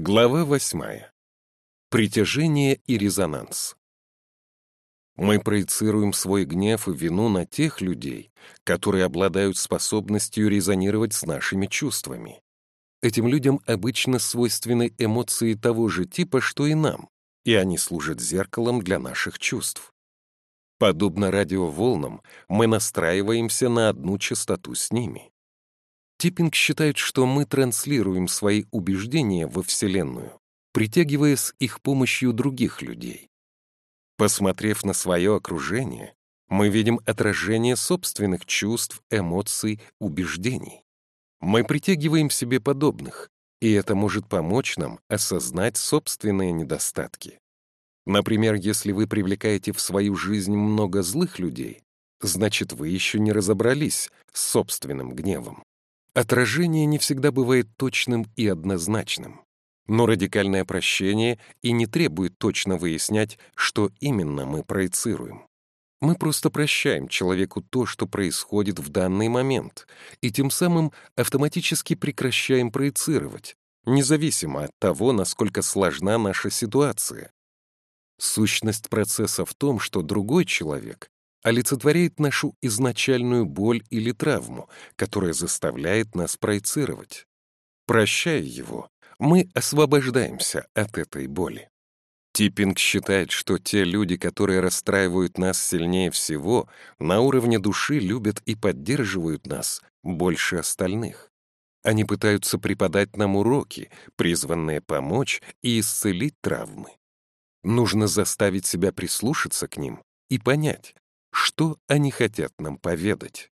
Глава восьмая. Притяжение и резонанс. Мы проецируем свой гнев и вину на тех людей, которые обладают способностью резонировать с нашими чувствами. Этим людям обычно свойственны эмоции того же типа, что и нам, и они служат зеркалом для наших чувств. Подобно радиоволнам, мы настраиваемся на одну частоту с ними. Типпинг считает, что мы транслируем свои убеждения во Вселенную, притягивая с их помощью других людей. Посмотрев на свое окружение, мы видим отражение собственных чувств, эмоций, убеждений. Мы притягиваем себе подобных, и это может помочь нам осознать собственные недостатки. Например, если вы привлекаете в свою жизнь много злых людей, значит, вы еще не разобрались с собственным гневом. Отражение не всегда бывает точным и однозначным. Но радикальное прощение и не требует точно выяснять, что именно мы проецируем. Мы просто прощаем человеку то, что происходит в данный момент, и тем самым автоматически прекращаем проецировать, независимо от того, насколько сложна наша ситуация. Сущность процесса в том, что другой человек олицетворяет нашу изначальную боль или травму, которая заставляет нас проецировать. Прощая его, мы освобождаемся от этой боли. Типпинг считает, что те люди, которые расстраивают нас сильнее всего, на уровне души любят и поддерживают нас больше остальных. Они пытаются преподать нам уроки, призванные помочь и исцелить травмы. Нужно заставить себя прислушаться к ним и понять, что они хотят нам поведать?